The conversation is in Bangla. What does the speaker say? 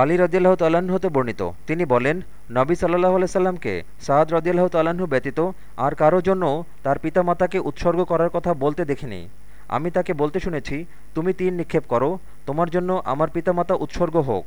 আলী রদিয়াল্লাহ তাল্লাহ্ন হতে বর্ণিত। তিনি বলেন, নবী সাল্লাহ আলাইসাল্লামকে সাদ রদিয়াল্লাহ তাল্লাহ্ন ব্যতীত আর কারও জন্য তার পিতামাতাকে উৎসর্গ করার কথা বলতে দেখিনি। আমি তাকে বলতে শুনেছি, তুমি তীর নিক্ষেপ করো, তোমার জন্য আমার পিতামাতা উৎসর্গ হোক।